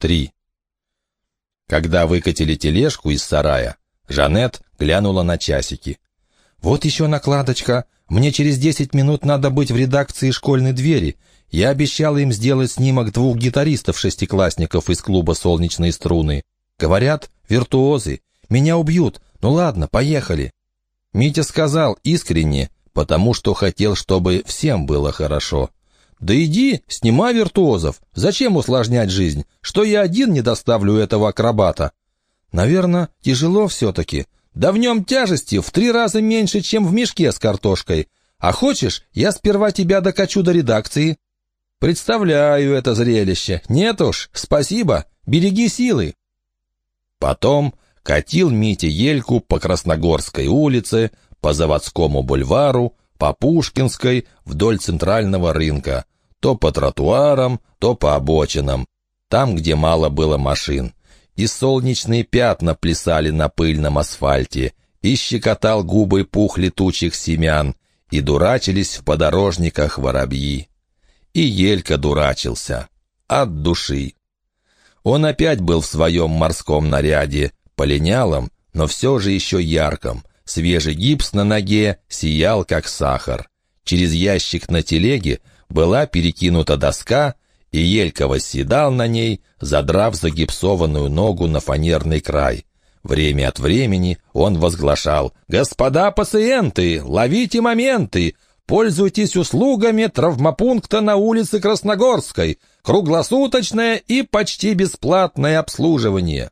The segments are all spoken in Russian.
3. Когда выкатили тележку из сарая, Жанет глянула на часики. «Вот еще накладочка. Мне через десять минут надо быть в редакции школьной двери. Я обещала им сделать снимок двух гитаристов-шестиклассников из клуба «Солнечные струны». Говорят, виртуозы. Меня убьют. Ну ладно, поехали». Митя сказал искренне, потому что хотел, чтобы всем было хорошо. «Да иди, снимай виртуозов. Зачем усложнять жизнь? Что я один не доставлю этого акробата?» «Наверное, тяжело все-таки. Да в нем тяжести в три раза меньше, чем в мешке с картошкой. А хочешь, я сперва тебя докачу до редакции?» «Представляю это зрелище. Нет уж, спасибо. Береги силы». Потом катил Митя Ельку по Красногорской улице, по Заводскому бульвару, по Пушкинской, вдоль центрального рынка, то по тротуарам, то по обочинам, там, где мало было машин. И солнечные пятна плясали на пыльном асфальте, и щекотал губы пух летучих семян, и дурачились в подорожниках воробьи. И Елька дурачился. От души. Он опять был в своем морском наряде, полинялом, но все же еще ярком, Свежий гипс на ноге сиял, как сахар. Через ящик на телеге была перекинута доска, и Елька восседал на ней, задрав загипсованную ногу на фанерный край. Время от времени он возглашал «Господа пациенты, ловите моменты! Пользуйтесь услугами травмопункта на улице Красногорской! Круглосуточное и почти бесплатное обслуживание!»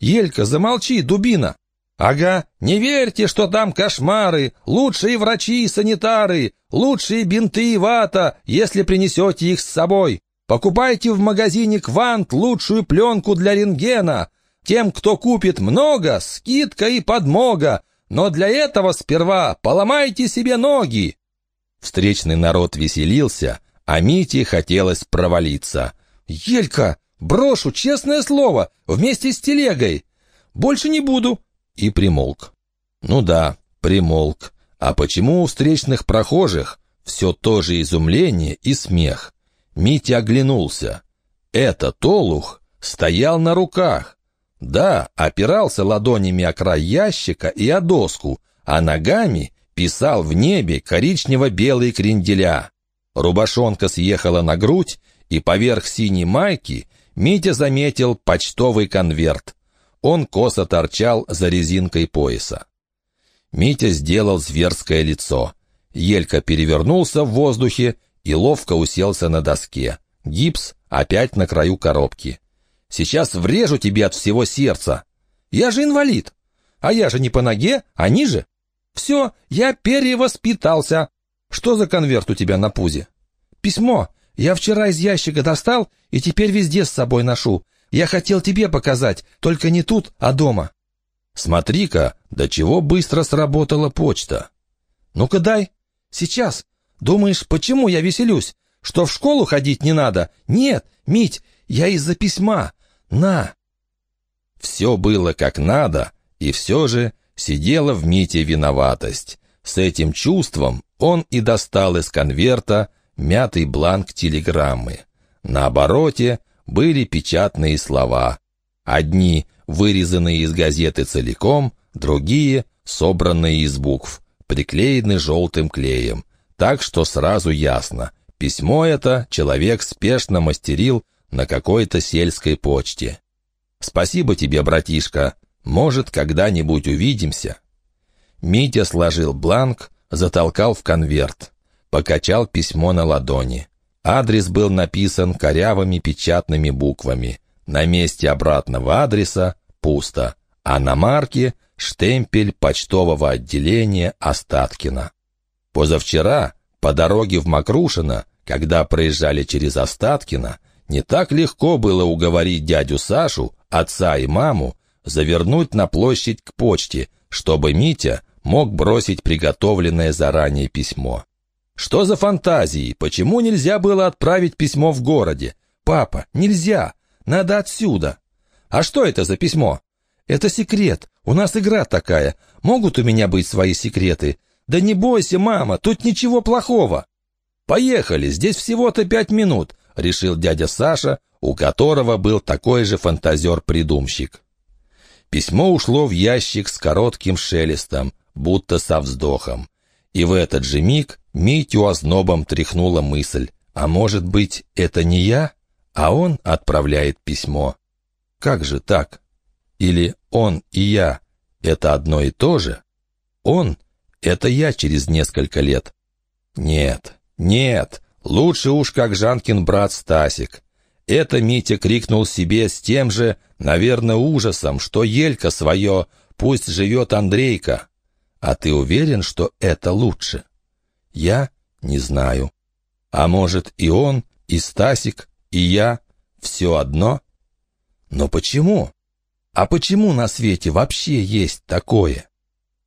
«Елька, замолчи, дубина!» «Ага, не верьте, что там кошмары, лучшие врачи и санитары, лучшие бинты и вата, если принесете их с собой. Покупайте в магазине «Квант» лучшую пленку для рентгена. Тем, кто купит много, скидка и подмога, но для этого сперва поломайте себе ноги». Встречный народ веселился, а Мите хотелось провалиться. «Елька, брошу, честное слово, вместе с телегой. Больше не буду, и примолк. Ну да, примолк. А почему у встречных прохожих все то же изумление и смех? Митя оглянулся. Это Толух стоял на руках. Да, опирался ладонями о край ящика и о доску, а ногами писал в небе коричнево-белые кренделя. Рубашонка съехала на грудь, и поверх синей майки Митя заметил почтовый конверт. Он косо торчал за резинкой пояса. Митя сделал зверское лицо. Елька перевернулся в воздухе и ловко уселся на доске. Гипс опять на краю коробки. «Сейчас врежу тебе от всего сердца!» «Я же инвалид!» «А я же не по ноге, они же!» «Все, я перевоспитался!» «Что за конверт у тебя на пузе?» «Письмо. Я вчера из ящика достал и теперь везде с собой ношу. Я хотел тебе показать, только не тут, а дома». «Смотри-ка, до чего быстро сработала почта». «Ну-ка дай. Сейчас. Думаешь, почему я веселюсь? Что в школу ходить не надо? Нет, Мить, я из-за письма. На». Все было как надо, и все же сидела в Мите виноватость. С этим чувством он и достал из конверта мятый бланк телеграммы. На обороте были печатные слова. Одни вырезанные из газеты целиком, другие собранные из букв, приклеены желтым клеем. Так что сразу ясно, письмо это человек спешно мастерил на какой-то сельской почте. «Спасибо тебе, братишка. Может, когда-нибудь увидимся». Митя сложил бланк, затолкал в конверт, покачал письмо на ладони. Адрес был написан корявыми печатными буквами. На месте обратного адреса пусто, а на марке штемпель почтового отделения Остаткина. Позавчера, по дороге в Макрушино, когда проезжали через Остаткино, не так легко было уговорить дядю Сашу, отца и маму, завернуть на площадь к почте, чтобы Митя мог бросить приготовленное заранее письмо. Что за фантазии? Почему нельзя было отправить письмо в городе? Папа, нельзя. Надо отсюда. А что это за письмо? Это секрет. У нас игра такая. Могут у меня быть свои секреты? Да не бойся, мама, тут ничего плохого. Поехали, здесь всего-то пять минут, решил дядя Саша, у которого был такой же фантазер-придумщик. Письмо ушло в ящик с коротким шелестом, будто со вздохом. И в этот же миг Митю ознобом тряхнула мысль. А может быть, это не я, а он отправляет письмо? Как же так? Или он и я — это одно и то же? Он — это я через несколько лет. Нет, нет, лучше уж как Жанкин брат Стасик. Это Митя крикнул себе с тем же, наверное, ужасом, что Елька свое, пусть живет Андрейка. А ты уверен, что это лучше? Я не знаю. А может и он, и Стасик, и я все одно? Но почему? А почему на свете вообще есть такое?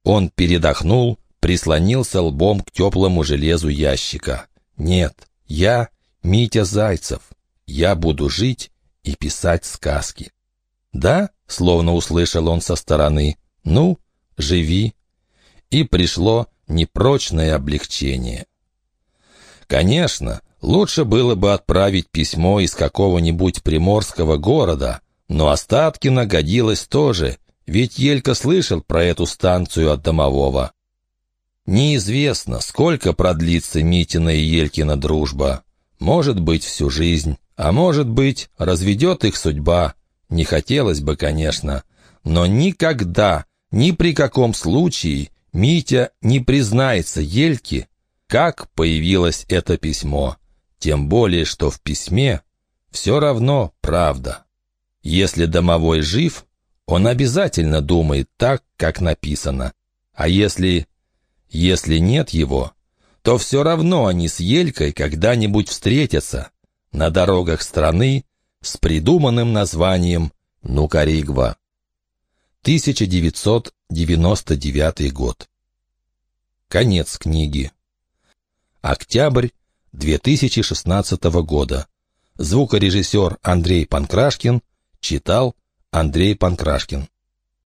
Он передохнул, прислонился лбом к теплому железу ящика. Нет, я Митя Зайцев. Я буду жить и писать сказки. Да, словно услышал он со стороны. Ну, живи. И пришло непрочное облегчение. Конечно, лучше было бы отправить письмо из какого-нибудь приморского города, но Остаткина годилось тоже, ведь Елька слышал про эту станцию от домового. Неизвестно, сколько продлится Митина и Елькина дружба. Может быть, всю жизнь, а может быть, разведет их судьба. Не хотелось бы, конечно, но никогда, ни при каком случае Митя не признается Ельке, как появилось это письмо. Тем более, что в письме все равно правда. Если домовой жив, он обязательно думает так, как написано. А если... если нет его, то все равно они с Елькой когда-нибудь встретятся на дорогах страны с придуманным названием Нукаригва. 1999 год. Конец книги. Октябрь 2016 года. Звукорежиссер Андрей Панкрашкин читал Андрей Панкрашкин.